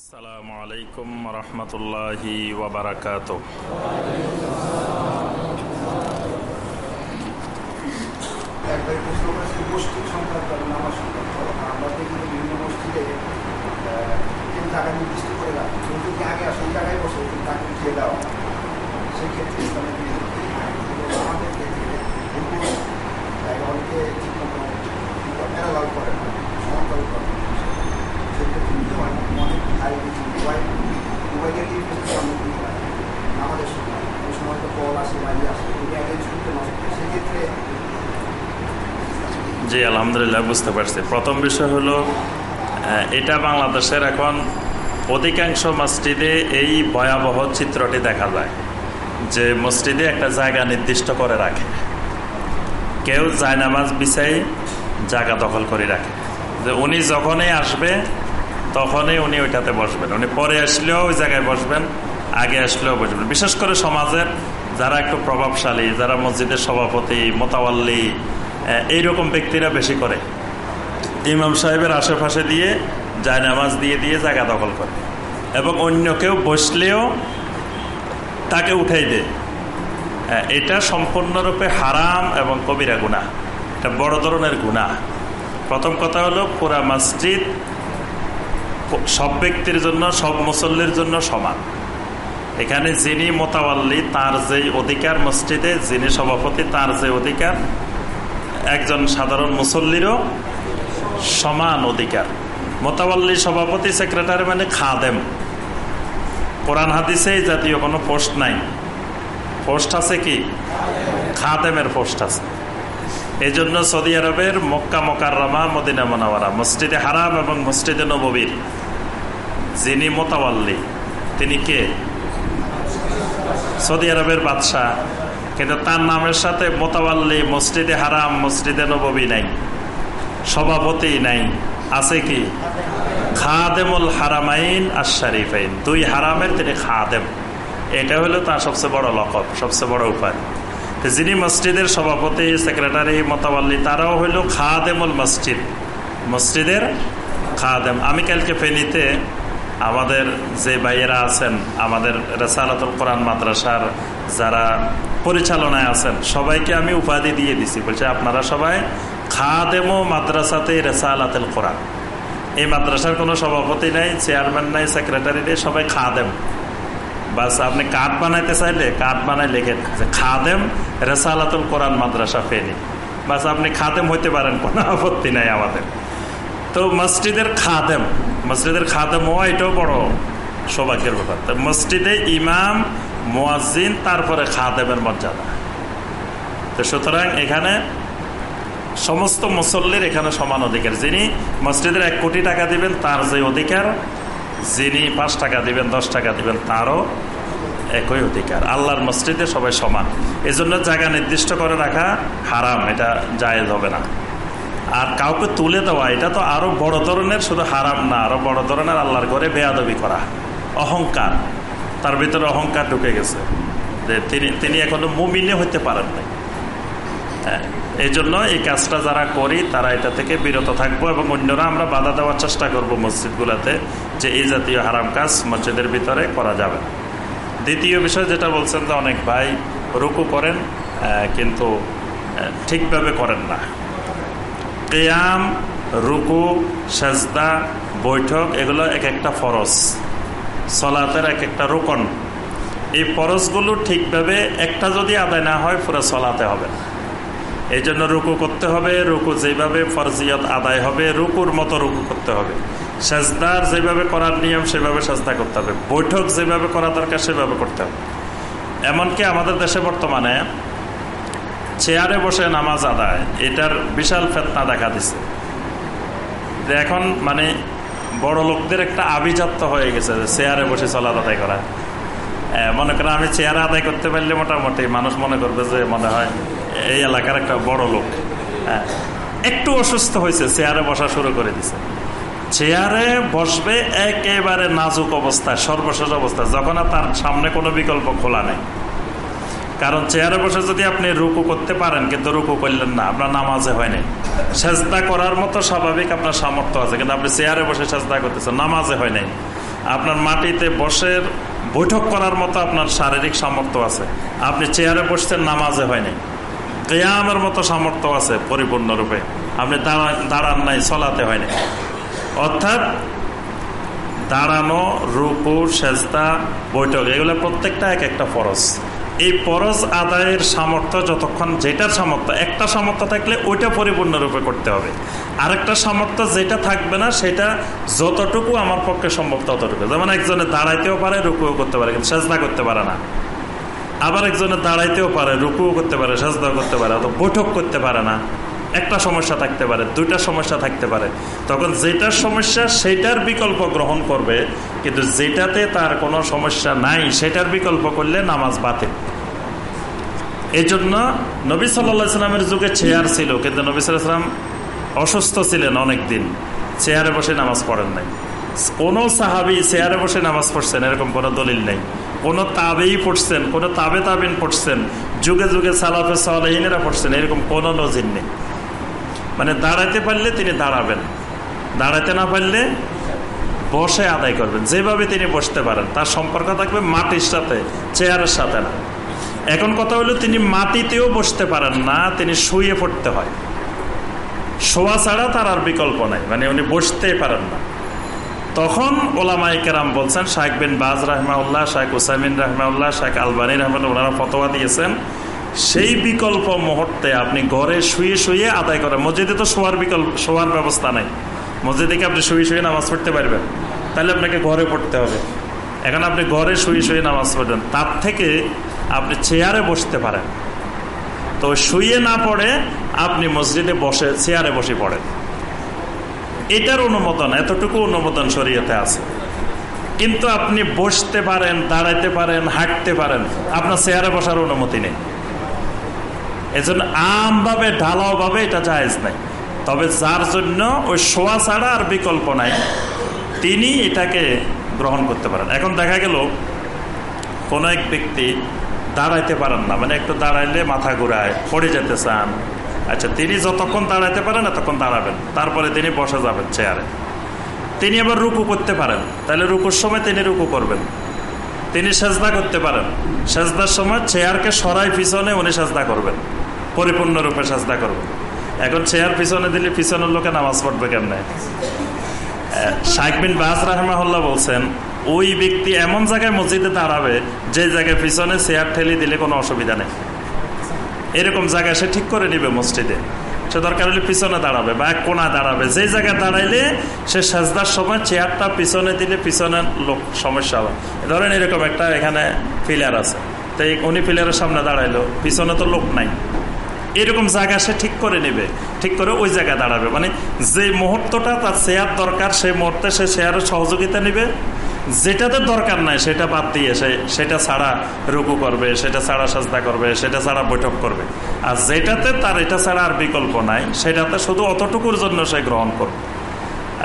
আসসালামু আলাইকুম রহমতুল্লাহি ওবরাকাত একবার প্রশ্ন করেছে মসজিদ সংক্রান্ত এবং নামাজ সংক্রান্ত আমরা দেখি যে বিভিন্ন মসজিদে আহ, তিন টাকা নির্দিষ্ট করে রাখে কেউ যদি আগে আসে ওই জায়গায় বসে তিন টাকা উঠিয়ে দেওয়া হয়। সেক্ষেত্রে ইসলামের বিরুদ্ধে কিন্তু আমাদের ক্ষেত্রে কিন্তু তাই অনেকে ঠিক মতো প্যারালাল করে না সমান্তরাল করে না। সেক্ষেত্রে কিন্তু অনেক অনেক ভাই কিছু মোবাইল মোবাইলের এই ক্ষেত্রে আমরা কিন্তু রাখি। আমাদের সময় ওই সময় তো কল আসে বাড়ি আসে ওই অ্যারেঞ্জ করতে নষ্ট হয়। সেক্ষেত্রে জি আলহামদুলিল্লাহ বুঝতে পারছি। প্রথম বিষয় হলো এটা বাংলাদেশের এখন অধিকাংশ মসজিদে এই ভয়াবহ চিত্রটি দেখা যায়। যে মসজিদে একটা জায়গা নির্দিষ্ট করে রাখে। কেউ জায়নামাজ বিছাই জায়গা দখল করে রাখে। যে উনি যখনই আসবে তখনই উনি ওইটাতে বসবেন। উনি পরে আসলেও ওই জায়গায় বসবেন আগে আসলেও বসবেন। বিশেষ করে সমাজের যারা একটু প্রভাবশালী যারা মসজিদের সভাপতি আহ, এইরকম ব্যক্তিরা বেশি করে। ইমাম সাহেবের আশেপাশে দিয়ে জায়নামাজ দিয়ে দিয়ে জায়গা দখল করে। এবং অন্য কেউ বসলেও তাকে উঠাই দেয়। হ্যাঁ, এটা সম্পূর্ণরূপে হারাম এবং কবিরা গুণা এটা বড় ধরনের গুণা প্রথম কথা হলো পুরা মসজিদ সব ব্যক্তির জন্য সব মুসল্লির জন্য সমান। এখানে যিনি মোতাবাল্লি তার যে অধিকার মসজিদে যিনি সভাপতি তার যে অধিকার একজন সাধারণ মুসল্লিরও সমান অধিকার। মোতাবাল্লি সভাপতি, সেক্রেটারি মানে খাদেম। কোরআন হাদিসে জাতীয় কোনো পোস্ট নাই। পোস্ট আছে কি? খাদেমের পোস্ট আছে। এই জন্য সৌদি আরবের মক্কা মকাররমা, মদিনা মনাওয়ারা, মসজিদে হারাম এবং মসজিদে নববীর, যিনি মোতাবাল্লি, তিনি কে? সৌদি আরবের বাদশাহ কিন্তু তার নামের সাথে মোতাবাল্লি, মসজিদে হারাম, মসজিদে নববী নাই। সভাপতি নাই। আছে কি? খাদেমুল হারামাইন আর শরীফাইন দুই হারামের তিনি খাদেম। এটা হলো তার সবচেয়ে বড় লকব, সবচেয়ে বড় উপায়। যিনি মসজিদের সভাপতি, সেক্রেটারি, মোতাবাল্লি, তারাও হইল খাদেমুল মসজিদ। মসজিদের খাদেম। আমি কালকে ফেনীতে আমাদের যে ভাইয়েরা আছেন, আমাদের রেসালাতুল কোরআন মাদ্রাসার যারা পরিচালনায় আছেন, সবাইকে আমি উপাধি দিয়ে দিছি। বলছে, আপনারা সবাই খাদেমো মাদ্রাসাতে রেসালাতুল কোরআন। এই মাদ্রাসার কোনো সভাপতি নাই, চেয়ারম্যান নাই, সেক্রেটারি নেই, সবাই খাদেম। বাস, আপনি কাঠ বানাইতে চাইলে, কাঠ বানাই লেখেন যে, খাদেম রেসালাতুল কোরআন মাদ্রাসা ফেনি। বাস, আপনি খাদেম হইতে পারেন, কোনো আপত্তি নাই আমাদের। তো মসজিদের খাদেম মসজিদের খাদেম হওয়া এটাও বড় সৌভাগ্যের ব্যাপার। মসজিদে ইমাম মোয়াজিন তারপরে খাদেমের মর্যাদা। তো সুতরাং এখানে সমস্ত মুসল্লির এখানে সমান অধিকার। যিনি মসজিদের এক কোটি টাকা দিবেন, তার যে অধিকার, যিনি পাঁচ টাকা দিবেন, দশ টাকা দিবেন, তারও একই অধিকার। আল্লাহর মসজিদে সবাই সমান। এই জন্য জায়গা নির্দিষ্ট করে রাখা হারাম, এটা জায়েজ হবে না। আর কাউকে তুলে দেওয়া, এটা তো আরও বড় ধরনের শুধু হারাম না, আরও বড় ধরনের আল্লাহর ঘরে বেয়াদবি করা, অহংকার। তার ভিতরে অহংকার ঢুকে গেছে। যে তিনি তিনি এখনও মুমিনে হইতে পারেন নাই। হ্যাঁ এই জন্য এই কাজটা যারা করি, তারা এটা থেকে বিরত থাকব এবং অন্যরা আমরা বাধা দেওয়ার চেষ্টা করব মসজিদগুলোতে যে এই জাতীয় হারাম কাজ মসজিদের ভিতরে করা যাবে। দ্বিতীয় বিষয় যেটা বলছেন যে অনেক ভাই রুকু করেন কিন্তু ঠিকভাবে করেন না। কেয়াম রুকু সেজদা বৈঠক, এগুলো এক একটা ফরজ। সলাতের এক একটা রোকন। এই ফরজগুলো ঠিকভাবে একটা যদি আদায় না হয়, পুরো চলাতে হবে। এই জন্য রুকু করতে হবে, রুকু যেভাবে ফরজিয়ত আদায় হবে, রুকুর মতো রুকু করতে হবে। সেজদার যেভাবে করার নিয়ম, সেভাবে সেজদা করতে হবে। বৈঠক যেভাবে করা দরকার, সেভাবে করতে হবে। এমনকি আমাদের দেশে বর্তমানে চেয়ারে বসে নামাজ আদায়, এটার বিশাল ফেতনা দেখা দিছে। এখন মানে বড় লোকদের একটা আভিজাত্য হয়ে গেছে যে চেয়ারে বসে চলা আদায় করা। মনে করেন আমি চেয়ারে আদায় করতে পারলে মোটামুটি মানুষ মনে করবে যে মনে হয় এই এলাকার একটা বড় লোক। হ্যাঁ একটু অসুস্থ হয়েছে, চেয়ারে বসা শুরু করে দিছে। চেয়ারে বসবে একেবারে নাজুক অবস্থায় সর্বশেষ অবস্থায় যখন তার সামনে কোনো বিকল্প খোলা নেই। কারণ চেয়ারে বসে যদি আপনি রুকু করতে পারেন, কিন্তু রুকু করলেন না, আপনার নামাজে হয়নি সেজদা করার মতো স্বাভাবিক আপনার সামর্থ্য আছে, কিন্তু আপনি চেয়ারে বসে সেজদা করতেছেন, নামাজে হয় নাই। আপনার মাটিতে বসে বৈঠক করার মতো আপনার শারীরিক সামর্থ্য আছে। আপনি চেয়ারে বসছেন, নামাজে হয়নি কেয়ামের মতো সামর্থ্য আছে পরিপূর্ণরূপে। আপনি দাঁড়ান নাই চলাতে হয়নি অর্থাৎ দাঁড়ানো, রুকু, সেজদা, বৈঠক, এগুলো প্রত্যেকটা এক একটা ফরজ। এই ফরজ আদায়ের সামর্থ্য যতক্ষণ যেটার সামর্থ্য, একটা সামর্থ্য থাকলে ওইটা পরিপূর্ণরূপে করতে হবে। আরেকটা সামর্থ্য যেটা থাকবে না, সেটা যতটুকু আমার পক্ষে সম্ভব ততটুকু। যেমন একজনে দাঁড়াইতেও পারে, রুকুও করতে পারে, কিন্তু সেজদা করতে পারে না। আবার একজনে দাঁড়াইতেও পারে, রুকুও করতে পারে, সেজদা করতে পারে অত বৈঠক করতে পারে না। একটা সমস্যা থাকতে পারে, দুইটা সমস্যা থাকতে পারে। তখন যেটার সমস্যা, সেটার বিকল্প গ্রহণ করবে, কিন্তু যেটাতে তার কোনো সমস্যা নাই, সেটার বিকল্প করলে নামাজ বাতিল। এই জন্য নবী সাল্লামের যুগে চেয়ার ছিল, কিন্তু নবী সাল্লাম অসুস্থ ছিলেন অনেক দিন চেয়ারে বসে নামাজ পড়েন নাই। কোনো সাহাবি চেয়ারে বসে নামাজ পড়ছেন, এরকম কোনো দলিল নেই। কোনো তাবেই পড়ছেন, কোনো তাবে তাবিন পড়ছেন, যুগে যুগে সালাফে সালাহিনেরা পড়ছেন, এরকম কোনো নজির নেই। মানে দাঁড়াইতে পারলে তিনি দাঁড়াবেন, দাঁড়াইতে না পারলে বসে আদায় করবেন। যেভাবে তিনি বসতে পারেন, তার সম্পর্ক থাকবে মাটির সাথে, চেয়ারের সাথে না। এখন কথা হলো তিনি মাটিতেও বসতে পারেন না, তিনি শুয়ে পড়তে হয়। শোয়া ছাড়া তার আর বিকল্প নাই মানে উনি বসতেই পারেন না। তখন ওলামাই কেরাম বলছেন শাহেক বিন বাজ রাহমাউল্লাহ শাহেক উসাইমিন রাহমাউল্লাহ শাহেক আলবানী রহমান ওনারা ফতোয়া দিয়েছেন, সেই বিকল্প মুহূর্তে আপনি ঘরে শুয়ে শুয়ে আদায় করেন। মসজিদে তো শোয়ার বিকল্প, শোয়ার ব্যবস্থা নাই। মসজিদে কি আপনি শুয়ে শুয়ে নামাজ পড়তে পারবেন? তাহলে আপনাকে ঘরে পড়তে হবে। এখন আপনি ঘরে শুয়ে শুয়ে নামাজ পড়বেন। তার থেকে আপনি চেয়ারে বসতে পারেন। তো শুয়ে না পড়ে আপনি মসজিদে বসে, চেয়ারে বসে পড়েন। এটার অনুমোদন, এতটুকু অনুমোদন শরীয়তে আছে। কিন্তু আপনি বসতে পারেন, দাঁড়াইতে পারেন, হাঁটতে পারেন, আপনার চেয়ারে বসার অনুমতি নেই। এজন্য আমভাবে, ঢালাওভাবে এটা জায়েজ নাই। তবে যার জন্য ওই শোয়া ছাড়া আর বিকল্প নাই, তিনি এটাকে গ্রহণ করতে পারেন। এখন দেখা গেল, কোনো এক ব্যক্তি দাঁড়াইতে পারেন না। মানে একটু দাঁড়াইলে মাথা ঘুরায়, পড়ে যেতে চান। আচ্ছা তিনি যতক্ষণ দাঁড়াইতে পারেন ততক্ষণ দাঁড়াবেন। তারপরে তিনি বসে যাবেন চেয়ারে। তিনি আবার রুকু করতে পারেন। তাহলে রুকুর সময় তিনি রুকু করবেন। তিনি সেজদা করতে পারেন। সেজদার সময় চেয়ারকে সরাই পিছনে উনি সেজদা করবেন। পরিপূর্ণরূপে সেজদা করবেন। এখন চেয়ার পিছনে দিলে পিছনের লোকে নামাজ পড়বে কেমনে? শাইক বিন বাস রাহমাহুল্লাহ বলছেন ওই ব্যক্তি এমন জায়গায় মসজিদে দাঁড়াবে, যে জায়গায় পিছনে চেয়ার ঠেলি দিলে কোনো অসুবিধা নেই। এরকম জায়গায় সে ঠিক করে নিবে মসজিদে। সে দরকার হলে পিছনে দাঁড়াবে বা এক কোনা দাঁড়াবে। যে জায়গায় দাঁড়াইলে সে সাজদার সময় চেয়ারটা পিছনে দিলে পিছনের লোক, সমস্যা হবে। ধরেন এরকম একটা এখানে ফিলার আছে। তো উনি ফিলারের সামনে দাঁড়াইলো, পিছনে তো লোক নাই। এরকম জায়গা সে ঠিক করে নেবে। ঠিক করে ওই জায়গায় দাঁড়াবে। মানে যে মুহূর্তটা তার চেয়ার দরকার সেই মুহূর্তে সে চেয়ারের সহযোগিতা নেবে। যেটাতে দরকার নাই, সেটা বাদ দিয়ে সে সেটা ছাড়া রুকু করবে, সেটা ছাড়া সাজদা করবে, সেটা ছাড়া বৈঠক করবে। আর যেটাতে তার এটা ছাড়া আর বিকল্প নাই, সেটাতে শুধু অতটুকুর জন্য সে গ্রহণ করবে।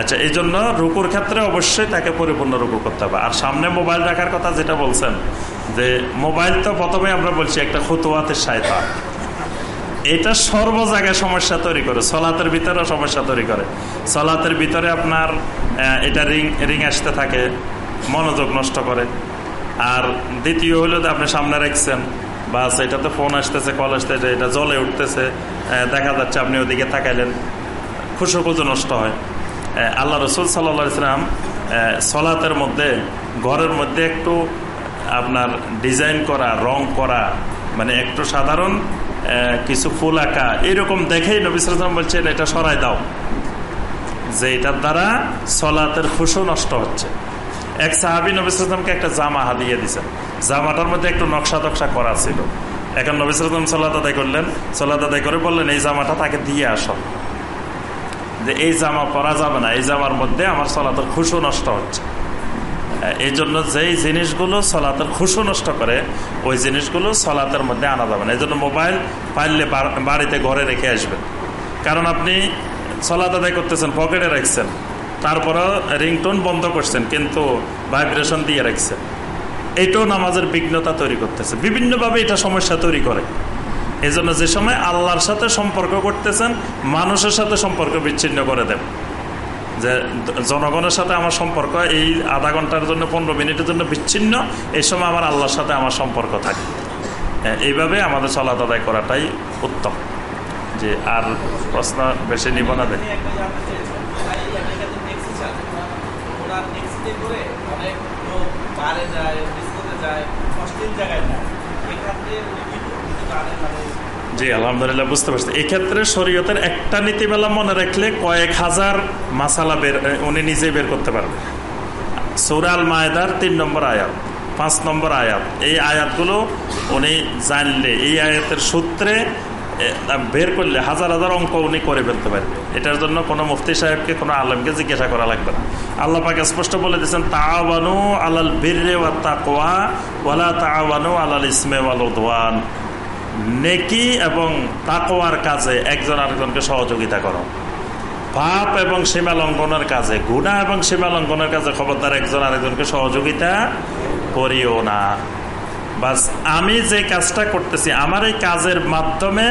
আচ্ছা এই জন্য রুকুর ক্ষেত্রে অবশ্যই তাকে পরিপূর্ণ রুকু করতে হবে। আর সামনে মোবাইল রাখার কথা যেটা বলছেন, যে মোবাইল তো প্রথমে আমরা বলছি একটা খুতুয়াতের সায়তা এটা সর্ব জায়গায় সমস্যা তৈরি করে, সলাতের ভিতরে সমস্যা তৈরি করে। সলাতের ভিতরে আপনার এটা রিং রিং আসতে থাকে মনোযোগ নষ্ট করে। আর দ্বিতীয় হলো আপনি সামনে রাখছেন, বাস এটাতে ফোন আসতেছে, কল আসতেছে, এটা জলে উঠতেছে দেখা যাচ্ছে আপনি ওদিকে তাকাইলেন। খুশুকুজু নষ্ট হয়। আল্লাহ রসুল সাল্লা ইসলাম সলাতের মধ্যে, ঘরের মধ্যে একটু আপনার ডিজাইন করা, রং করা মানে একটু সাধারণ কিছু ফুল আঁকা, এরকম দেখেই নবিসাম বলছেন, এটা সরাই দাও। যে এটার দ্বারা সলাতের খুশো নষ্ট হচ্ছে। এক সাহাবি নবিসামকে একটা জামা হাদিয়ে দিছেন। জামাটার মধ্যে একটু নকশা টকশা করা ছিল। এখন নবিসাম সলাত আদায় করলেন। সলাত আদায় করে বললেন, এই জামাটা তাকে দিয়ে আস। যে, এই জামা পরা যাবে না। এই জামার মধ্যে আমার সলাতের খুশো নষ্ট হচ্ছে। এই জন্য যেই জিনিসগুলো সলাতের খুশো নষ্ট করে, ওই জিনিসগুলো সলাতের মধ্যে আনা যাবে না। এই জন্য মোবাইল পাইলে বাড়িতে ঘরে রেখে আসবেন। কারণ আপনি সলাত আদায় করতেছেন, পকেটে রাখছেন। তারপরও রিংটোন বন্ধ করছেন, কিন্তু ভাইব্রেশন দিয়ে রাখছেন এটাও নামাজের বিঘ্নতা তৈরি করতেছে। বিভিন্নভাবে এটা সমস্যা তৈরি করে। এই জন্য যে সময় আল্লাহর সাথে সম্পর্ক করতেছেন, মানুষের সাথে সম্পর্ক বিচ্ছিন্ন করে দেন। যে জনগণের সাথে আমার সম্পর্ক, এই আধা ঘণ্টার জন্য, পনেরো মিনিটের জন্য বিচ্ছিন্ন, এই সময় আমার আল্লাহর সাথে আমার সম্পর্ক থাকে। এইভাবে আমাদের চলাত আদায় করাটাই উত্তম। যে আর প্রশ্ন বেশি নিব না দেয় তিনি একটা জানতে চেয়েছেন, ভাই, আমেরিকাতে ট্যাক্সি চালায়। ওরা ট্যাক্সিতে করে অনেক লোক বারে যায়, ডিস্কোতে যায়, অশ্লীল জায়গায় যায়। এক্ষেত্রে উনি কি করতে পারেন? মানে জি, আলহামদুলিল্লাহ, বুঝতে পারছি। এক্ষেত্রে শরীয়তের একটা নীতিমালা মনে রাখলে কয়েক হাজার মাসালা বের উনি নিজে বের করতে পারবে সৌরাল মায়দার তিন নম্বর আয়াত, পাঁচ নম্বর আয়াত। এই আয়াতগুলো উনি জানলে, এই আয়াতের সূত্রে বের করলে হাজার হাজার অঙ্ক উনি করে ফেলতে পারবে। এটার জন্য কোনো মুফতি সাহেবকে, কোনো আলমকে জিজ্ঞাসা করা লাগবে না। আল্লাহ পাকে স্পষ্ট বলে দিয়েছেন তাওয়ানু আলাল বীর্রে ওয়া তাকওয়া ওয়ালা তাওয়ানু আলাল ইসমে ওয়াল উদওয়ান। নেকি এবং তাকোয়ার কাজে একজন আরেকজনকে সহযোগিতা করো। পাপ এবং সীমা লঙ্ঘনের কাজে গুণা এবং সীমা লঙ্ঘনের কাজে খবরদার একজন আরেকজনকে সহযোগিতা করিও না। বাস, আমি যে কাজটা করতেছি, আমার এই কাজের মাধ্যমে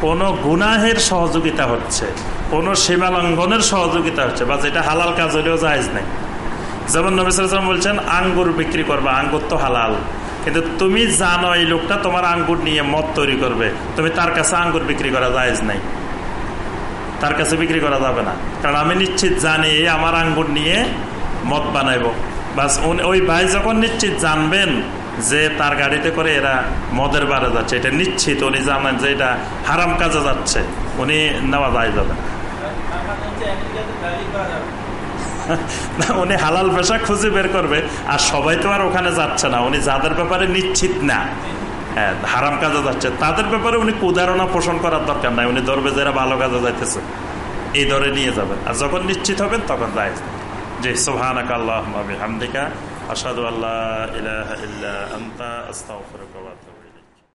কোনো গুনাহের সহযোগিতা হচ্ছে, কোনো সীমা লঙ্ঘনের সহযোগিতা হচ্ছে, বা যেটা হালাল কাজ হলেও জায়জ নেই। যেমন নবিসাম বলছেন, আঙ্গুর বিক্রি করবা, আঙ্গুর তো হালাল। কিন্তু তুমি জানো এই লোকটা তোমার আঙ্গুর নিয়ে মদ তৈরি করবে, তুমি তার কাছে আঙ্গুর বিক্রি করা জায়েজ নাই। তার কাছে বিক্রি করা যাবে না। কারণ আমি নিশ্চিত জানি আমার আঙ্গুর নিয়ে মদ বানাইবো। বাস ওই ভাই যখন নিশ্চিত জানবেন যে তার গাড়িতে করে এরা মদের বারে যাচ্ছে। এটা নিশ্চিত, উনি জানেন যে এটা হারাম কাজে যাচ্ছে। উনি নেওয়া যায় যাবে। না। উনি হালাল পেশা খুঁজে বের করবে, আর সবাই তো আর ওখানে যাচ্ছে না। উনি যাদের ব্যাপারে নিশ্চিত না হ্যাঁ হারাম কাজে যাচ্ছে। তাদের ব্যাপারে উনি কুদারণা পোষণ করার দরকার নাই। উনি ধরবে যারা ভালো কাজে যাইতেছে। এই ধরে নিয়ে যাবেন আর যখন নিশ্চিত হবেন, তখন যায়। জি সুবহানাক আল্লাহুম্মা أشهد أن لا إله إلا أنت أستغفرك وأتوب